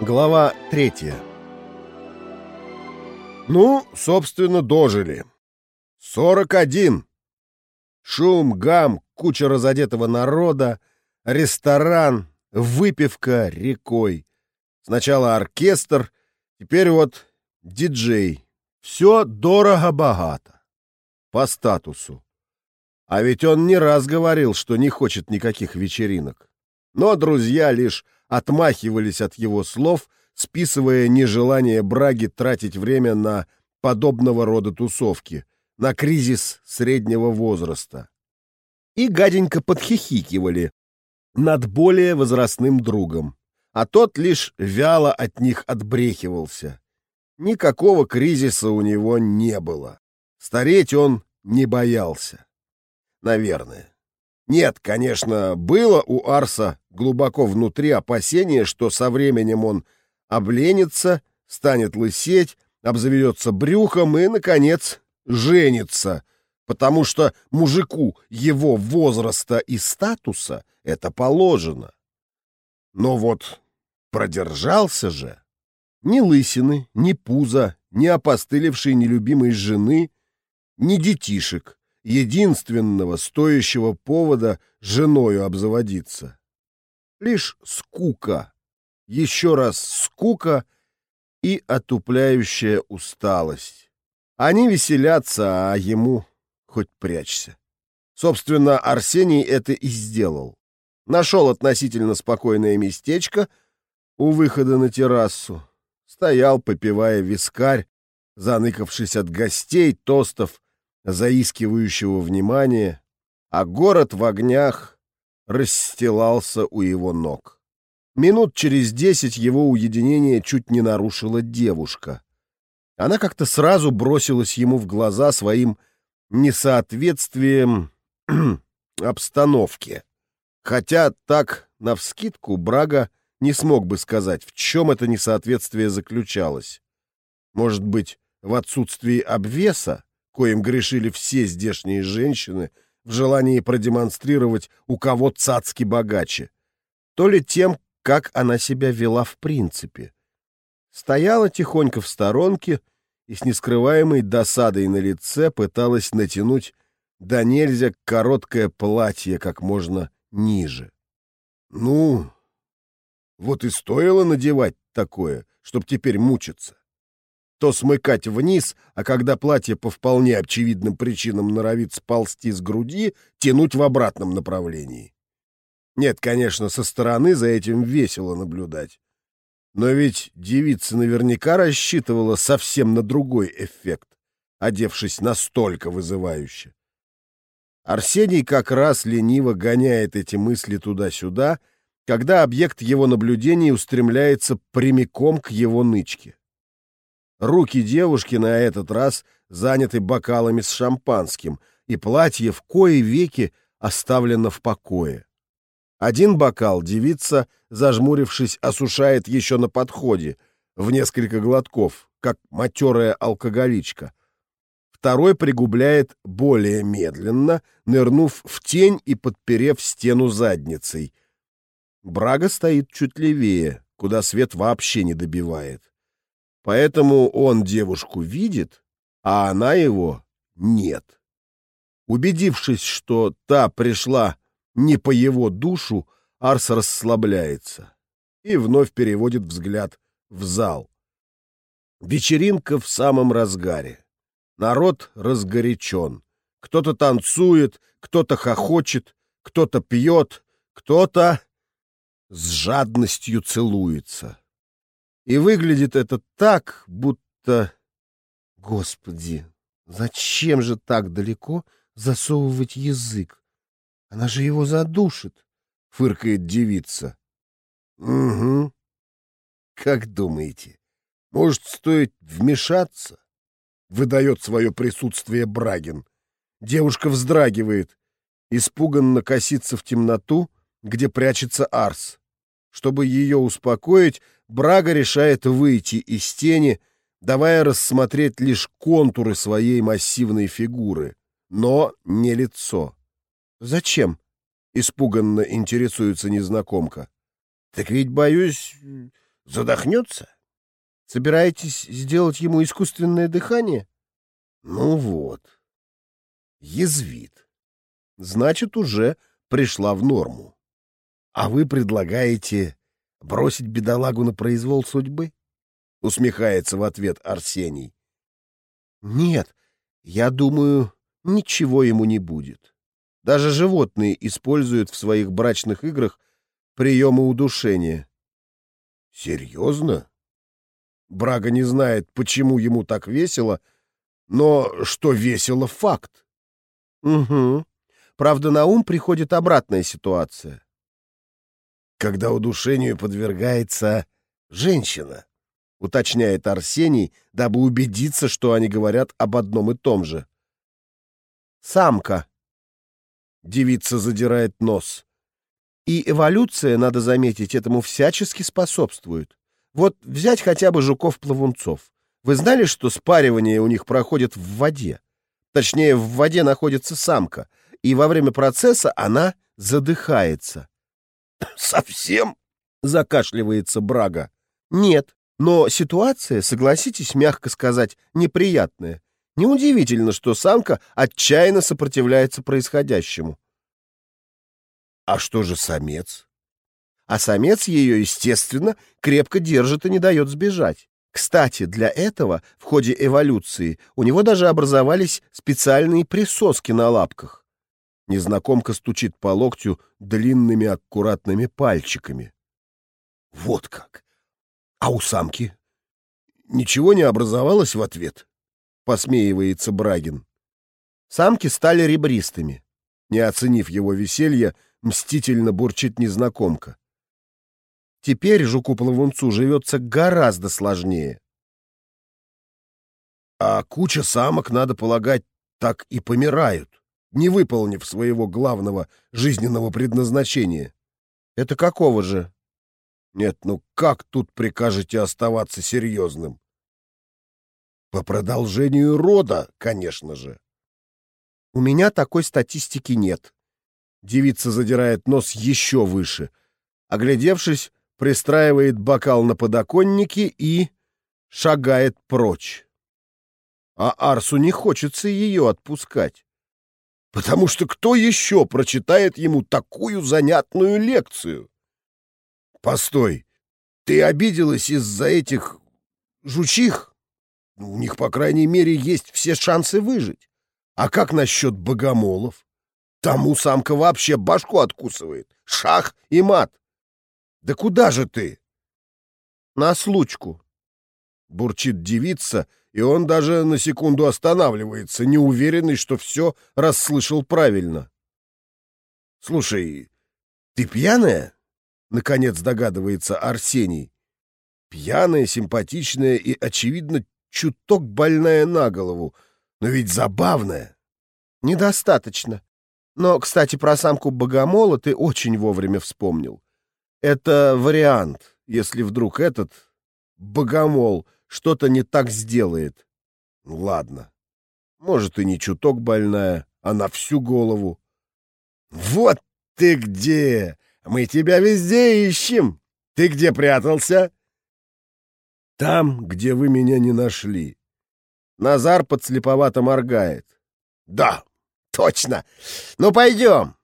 Глава третья. Ну, собственно, дожили. Сорок один. Шум, гам, куча разодетого народа, ресторан, выпивка рекой. Сначала оркестр, теперь вот диджей. Все дорого-богато. По статусу. А ведь он не раз говорил, что не хочет никаких вечеринок. Но друзья лишь отмахивались от его слов, списывая нежелание Браги тратить время на подобного рода тусовки, на кризис среднего возраста. И гаденько подхихикивали над более возрастным другом, а тот лишь вяло от них отбрехивался. Никакого кризиса у него не было. Стареть он не боялся. Наверное. Нет, конечно, было у Арса глубоко внутри опасение, что со временем он обленится, станет лысеть, обзаведется брюхом и, наконец, женится, потому что мужику его возраста и статуса это положено. Но вот продержался же. Ни лысины, ни пуза, ни опостылевшей нелюбимой жены, ни детишек единственного стоящего повода женою обзаводиться. Лишь скука, еще раз скука и отупляющая усталость. Они веселятся, а ему хоть прячься. Собственно, Арсений это и сделал. Нашел относительно спокойное местечко у выхода на террасу. Стоял, попивая вискарь, заныкавшись от гостей, тостов заискивающего внимания, а город в огнях расстилался у его ног. Минут через десять его уединение чуть не нарушила девушка. Она как-то сразу бросилась ему в глаза своим несоответствием обстановке. Хотя так, навскидку, Брага не смог бы сказать, в чем это несоответствие заключалось. Может быть, в отсутствии обвеса? Коим грешили все здешние женщины в желании продемонстрировать, у кого цацки богаче, то ли тем, как она себя вела в принципе. Стояла тихонько в сторонке и с нескрываемой досадой на лице пыталась натянуть да нельзя короткое платье как можно ниже. Ну, вот и стоило надевать такое, чтоб теперь мучиться то смыкать вниз, а когда платье по вполне очевидным причинам норовит сползти с груди, тянуть в обратном направлении. Нет, конечно, со стороны за этим весело наблюдать. Но ведь девица наверняка рассчитывала совсем на другой эффект, одевшись настолько вызывающе. Арсений как раз лениво гоняет эти мысли туда-сюда, когда объект его наблюдений устремляется прямиком к его нычке. Руки девушки на этот раз заняты бокалами с шампанским, и платье в кои веки оставлено в покое. Один бокал девица, зажмурившись, осушает еще на подходе, в несколько глотков, как матерая алкоголичка. Второй пригубляет более медленно, нырнув в тень и подперев стену задницей. Брага стоит чуть левее, куда свет вообще не добивает. Поэтому он девушку видит, а она его нет. Убедившись, что та пришла не по его душу, Арс расслабляется и вновь переводит взгляд в зал. Вечеринка в самом разгаре. Народ разгорячен. Кто-то танцует, кто-то хохочет, кто-то пьет, кто-то с жадностью целуется. И выглядит это так, будто... Господи, зачем же так далеко засовывать язык? Она же его задушит, — фыркает девица. — Угу. Как думаете, может, стоит вмешаться? Выдает свое присутствие Брагин. Девушка вздрагивает, испуганно косится в темноту, где прячется Арс. Чтобы ее успокоить, Брага решает выйти из тени, давая рассмотреть лишь контуры своей массивной фигуры, но не лицо. «Зачем?» — испуганно интересуется незнакомка. «Так ведь, боюсь, задохнется. Собираетесь сделать ему искусственное дыхание? Ну вот. Язвит. Значит, уже пришла в норму. А вы предлагаете бросить бедолагу на произвол судьбы? Усмехается в ответ Арсений. Нет, я думаю, ничего ему не будет. Даже животные используют в своих брачных играх приемы удушения. Серьезно? Брага не знает, почему ему так весело, но что весело — факт. Угу. Правда, на ум приходит обратная ситуация. Когда удушению подвергается женщина, уточняет Арсений, дабы убедиться, что они говорят об одном и том же. Самка. Девица задирает нос. И эволюция, надо заметить, этому всячески способствует. Вот взять хотя бы жуков-плавунцов. Вы знали, что спаривание у них проходит в воде? Точнее, в воде находится самка, и во время процесса она задыхается. «Совсем?» — закашливается Брага. «Нет, но ситуация, согласитесь, мягко сказать, неприятная. Неудивительно, что самка отчаянно сопротивляется происходящему. А что же самец? А самец ее, естественно, крепко держит и не дает сбежать. Кстати, для этого в ходе эволюции у него даже образовались специальные присоски на лапках. Незнакомка стучит по локтю длинными аккуратными пальчиками. Вот как! А у самки? Ничего не образовалось в ответ? Посмеивается Брагин. Самки стали ребристыми. Не оценив его веселье, мстительно бурчит незнакомка. Теперь жуку-плавунцу живется гораздо сложнее. А куча самок, надо полагать, так и помирают, не выполнив своего главного жизненного предназначения. Это какого же? Нет, ну как тут прикажете оставаться серьезным? По продолжению рода, конечно же. У меня такой статистики нет. Девица задирает нос еще выше. Оглядевшись, пристраивает бокал на подоконнике и шагает прочь. А Арсу не хочется ее отпускать. Потому что кто еще прочитает ему такую занятную лекцию? Постой, ты обиделась из-за этих жучих? У них, по крайней мере, есть все шансы выжить. А как насчет богомолов? Тому самка вообще башку откусывает. Шах и мат. Да куда же ты? На случку. Бурчит девица, и он даже на секунду останавливается, неуверенный, что все расслышал правильно. Слушай, ты пьяная? Наконец догадывается Арсений. Пьяная, симпатичная и, очевидно, чуток больная на голову, но ведь забавная. Недостаточно. Но, кстати, про самку богомола ты очень вовремя вспомнил. Это вариант, если вдруг этот богомол что-то не так сделает. Ну, ладно. Может, и не чуток больная, а на всю голову. Вот ты где! Мы тебя везде ищем! Ты где прятался? Там, где вы меня не нашли. Назар подслеповато моргает. Да, точно. Ну, пойдем.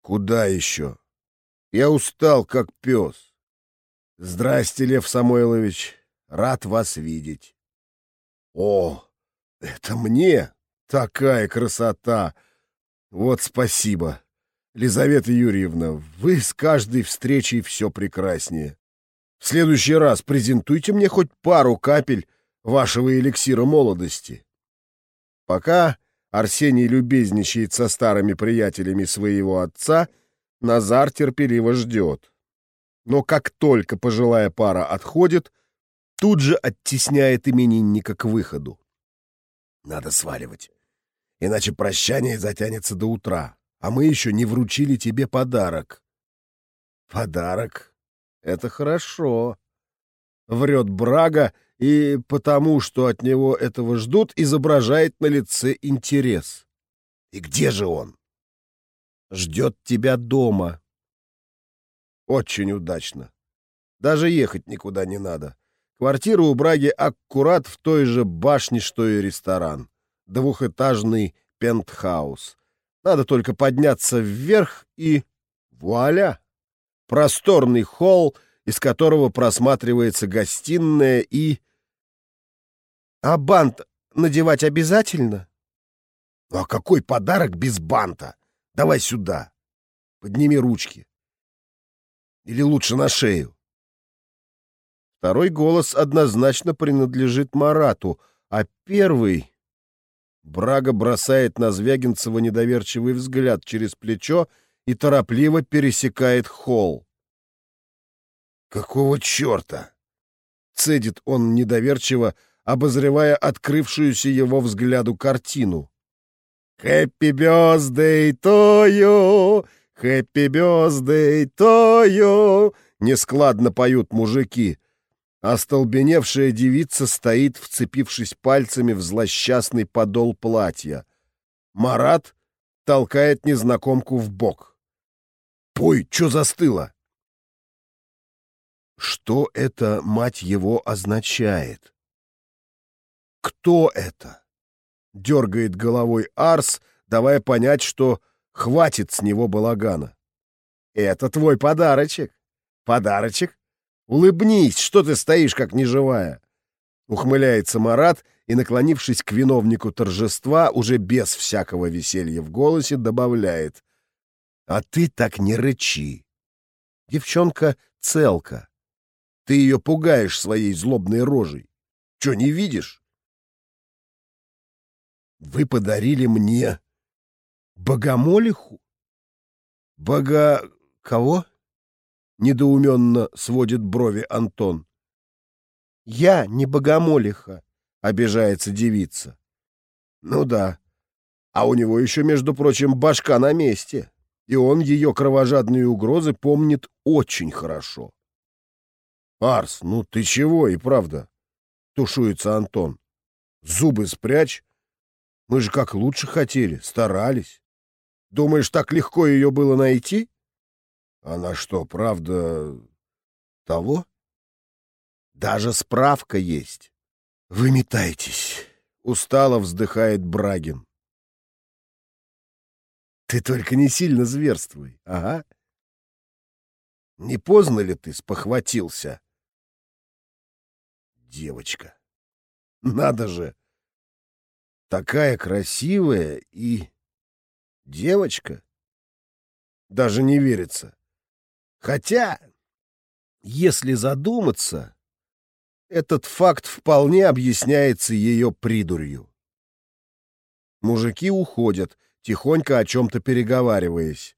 Куда еще? Я устал, как пес. Здрасте, Лев Самойлович. Рад вас видеть. О, это мне такая красота! Вот спасибо. Лизавета Юрьевна, вы с каждой встречей все прекраснее. В следующий раз презентуйте мне хоть пару капель вашего эликсира молодости. Пока Арсений любезничает со старыми приятелями своего отца — Назар терпеливо ждет. Но как только пожилая пара отходит, тут же оттесняет именинника к выходу. Надо сваливать, иначе прощание затянется до утра, а мы еще не вручили тебе подарок. Подарок — это хорошо. Врет Брага, и потому, что от него этого ждут, изображает на лице интерес. И где же он? ждет тебя дома. Очень удачно. Даже ехать никуда не надо. Квартира у Браги аккурат в той же башне, что и ресторан. Двухэтажный пентхаус. Надо только подняться вверх и... Вуаля! Просторный холл, из которого просматривается гостиная и... А бант надевать обязательно? А какой подарок без банта? Давай сюда. Подними ручки. Или лучше на шею. Второй голос однозначно принадлежит Марату, а первый... Брага бросает на Звягинцева недоверчивый взгляд через плечо и торопливо пересекает холл. «Какого черта?» — цедит он недоверчиво, обозревая открывшуюся его взгляду картину. «Хэппи бёздэй тою! Хэппи бёздэй тою!» — нескладно поют мужики. Остолбеневшая девица стоит, вцепившись пальцами в злосчастный подол платья. Марат толкает незнакомку в бок. «Пой, чё застыло?» Что это, мать его, означает? Кто это? Дергает головой Арс, давая понять, что хватит с него балагана. Это твой подарочек. Подарочек Улыбнись, что ты стоишь, как неживая!» Ухмыляется Марат и, наклонившись к виновнику торжества, уже без всякого веселья в голосе, добавляет. «А ты так не рычи. Девчонка целка. Ты ее пугаешь своей злобной рожей. Че, не видишь?» «Вы подарили мне богомолиху?» «Бога... кого?» Недоуменно сводит брови Антон. «Я не богомолиха», — обижается девица. «Ну да. А у него еще, между прочим, башка на месте, и он ее кровожадные угрозы помнит очень хорошо». «Арс, ну ты чего и правда?» — тушуется Антон. «Зубы спрячь. Мы же как лучше хотели, старались. Думаешь, так легко ее было найти?» Она что, правда того? Даже справка есть. Выметайтесь. Устало вздыхает Брагин. Ты только не сильно зверствуй, ага. Не поздно ли ты спохватился? Девочка. Надо же. Такая красивая и... Девочка? Даже не верится. Хотя, если задуматься, этот факт вполне объясняется ее придурью. Мужики уходят, тихонько о чем-то переговариваясь.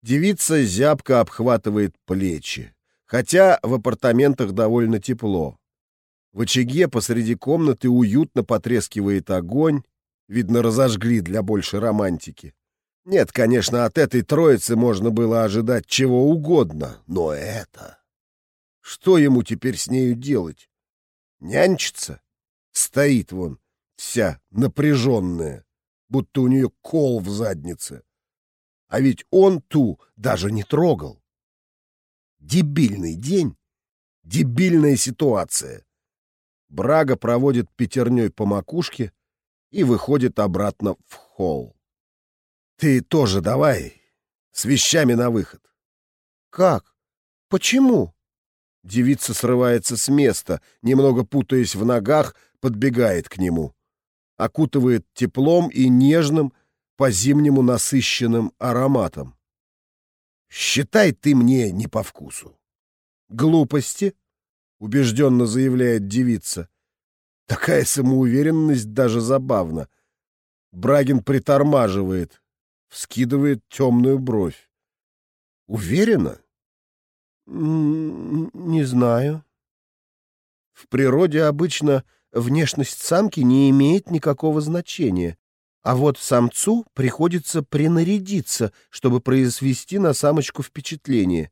Девица зябко обхватывает плечи, хотя в апартаментах довольно тепло. В очаге посреди комнаты уютно потрескивает огонь, видно, разожгли для большей романтики. Нет, конечно, от этой троицы можно было ожидать чего угодно, но это... Что ему теперь с нею делать? Нянчиться? Стоит вон, вся напряженная, будто у нее кол в заднице. А ведь он ту даже не трогал. Дебильный день, дебильная ситуация. Брага проводит пятерней по макушке и выходит обратно в холл. Ты тоже давай. С вещами на выход. Как? Почему? Девица срывается с места, немного путаясь в ногах, подбегает к нему. Окутывает теплом и нежным, по-зимнему насыщенным ароматом. «Считай ты мне не по вкусу». «Глупости», — убежденно заявляет девица. Такая самоуверенность даже забавна. Брагин притормаживает, вскидывает темную бровь. Уверена? Не знаю. В природе обычно внешность самки не имеет никакого значения, а вот самцу приходится принарядиться, чтобы произвести на самочку впечатление.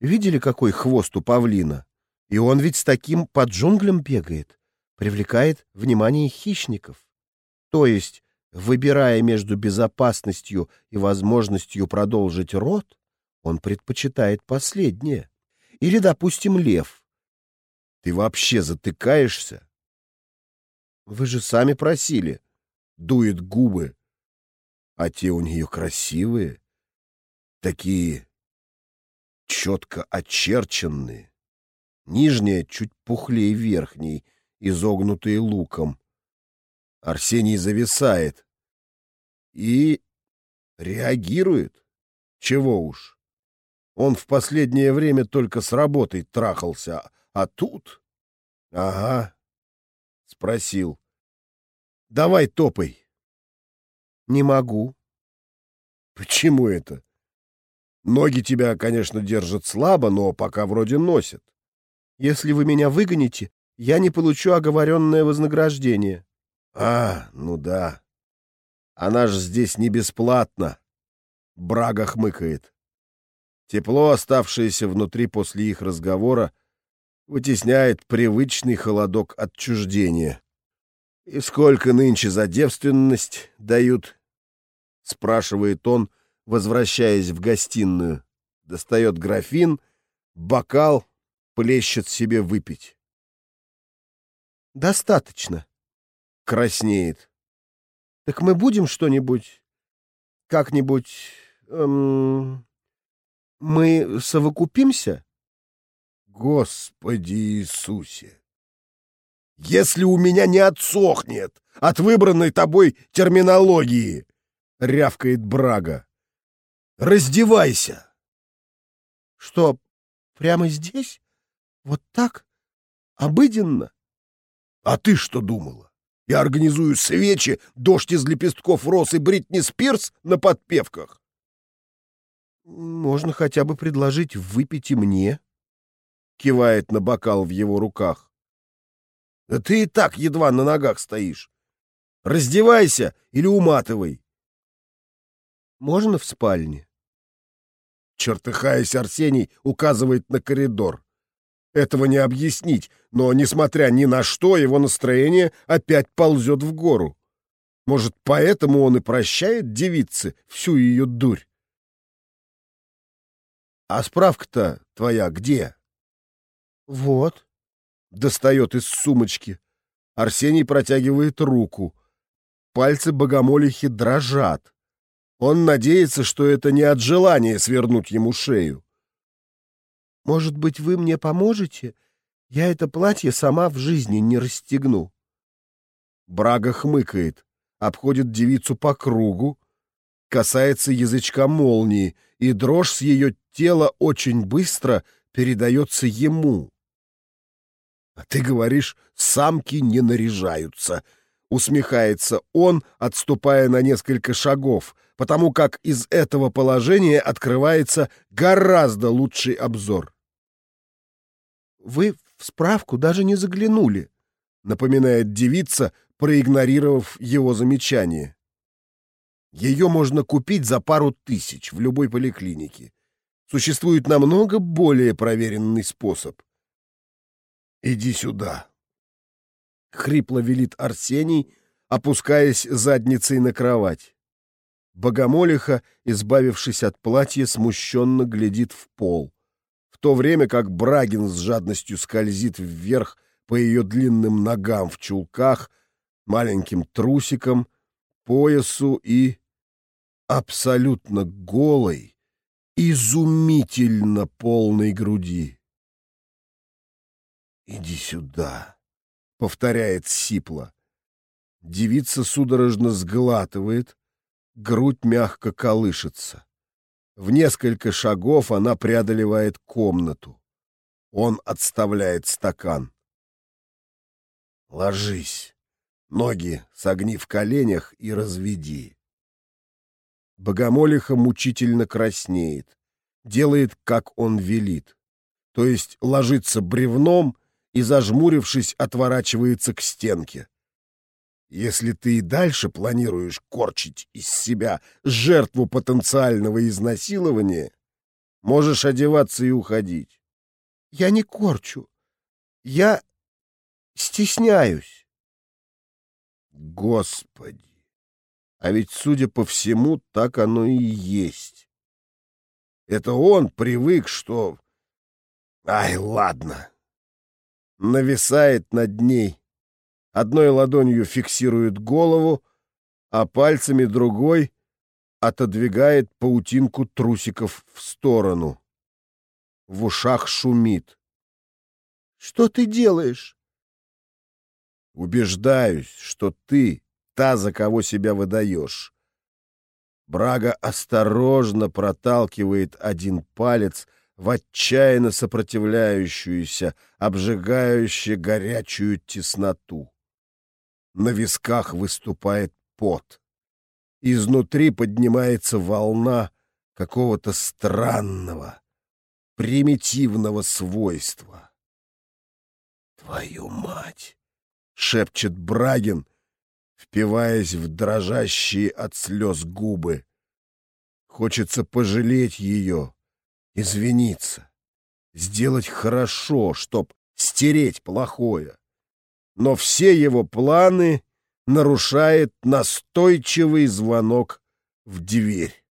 Видели, какой хвост у павлина? И он ведь с таким под джунглям бегает, привлекает внимание хищников. То есть Выбирая между безопасностью и возможностью продолжить род, он предпочитает последнее. Или, допустим, лев. Ты вообще затыкаешься? Вы же сами просили. Дует губы. А те у нее красивые. Такие четко очерченные. Нижняя чуть пухлее верхней, изогнутые луком. Арсений зависает и реагирует. Чего уж. Он в последнее время только с работой трахался, а тут... Ага. Спросил. Давай топай. Не могу. Почему это? Ноги тебя, конечно, держат слабо, но пока вроде носят. Если вы меня выгоните, я не получу оговоренное вознаграждение. А, ну да. Она же здесь не бесплатно. Брага хмыкает. Тепло, оставшееся внутри после их разговора, вытесняет привычный холодок отчуждения. «И сколько нынче за девственность дают?» — спрашивает он, возвращаясь в гостиную. Достает графин, бокал, плещет себе выпить. «Достаточно», — краснеет. «Так мы будем что-нибудь, как-нибудь, эм, мы совокупимся?» Господи Иисусе! Если у меня не отсохнет от выбранной тобой терминологии, — рявкает Брага, — раздевайся. Что, прямо здесь? Вот так? Обыденно? А ты что думала? Я организую свечи, дождь из лепестков роз и Бритни Спирс на подпевках? Можно хотя бы предложить выпить и мне кивает на бокал в его руках. Да ты и так едва на ногах стоишь. Раздевайся или уматывай. Можно в спальне? Чертыхаясь, Арсений указывает на коридор. Этого не объяснить, но, несмотря ни на что, его настроение опять ползет в гору. Может, поэтому он и прощает девице всю ее дурь? А справка-то твоя где? Вот. Достает из сумочки. Арсений протягивает руку. Пальцы богомолихи дрожат. Он надеется, что это не от желания свернуть ему шею. «Может быть, вы мне поможете? Я это платье сама в жизни не расстегну». Брага хмыкает, обходит девицу по кругу, касается язычка молнии, и дрожь с ее тела очень быстро передается ему. А ты говоришь, самки не наряжаются. Усмехается он, отступая на несколько шагов, потому как из этого положения открывается гораздо лучший обзор. «Вы в справку даже не заглянули», — напоминает девица, проигнорировав его замечание. Ее можно купить за пару тысяч в любой поликлинике. Существует намного более проверенный способ. «Иди сюда!» — хрипло велит Арсений, опускаясь задницей на кровать. Богомолиха, избавившись от платья, смущенно глядит в пол, то время как Брагин с жадностью скользит вверх по ее длинным ногам в чулках, маленьким трусикам, поясу и абсолютно голой, изумительно полной груди. «Иди сюда», — повторяет сипло. Девица судорожно сглатывает, грудь мягко колышется. В несколько шагов она преодолевает комнату. Он отставляет стакан. «Ложись, ноги согни в коленях и разведи». Богомолиха мучительно краснеет, делает, как он велит, то есть ложится бревном и, зажмурившись, отворачивается к стенке. Если ты и дальше планируешь корчить из себя жертву потенциального изнасилования, можешь одеваться и уходить. Я не корчу. Я стесняюсь. Господи! А ведь, судя по всему, так оно и есть. Это он привык, что Ай, ладно. Нависает над ней. Одной ладонью фиксирует голову, а пальцами другой отодвигает паутинку трусиков в сторону. В ушах шумит. «Что ты делаешь?» «Убеждаюсь, что ты та, за кого себя выдаешь». Брага осторожно проталкивает один палец в отчаянно сопротивляющуюся, обжигающую горячую тесноту. На висках выступает пот. Изнутри поднимается волна какого-то странного, примитивного свойства. «Твою мать!» — шепчет Брагин, впиваясь в дрожащие от слез губы. Хочется пожалеть ее, извиниться, сделать хорошо, чтоб стереть плохое. Но все его планы нарушает настойчивый звонок в дверь.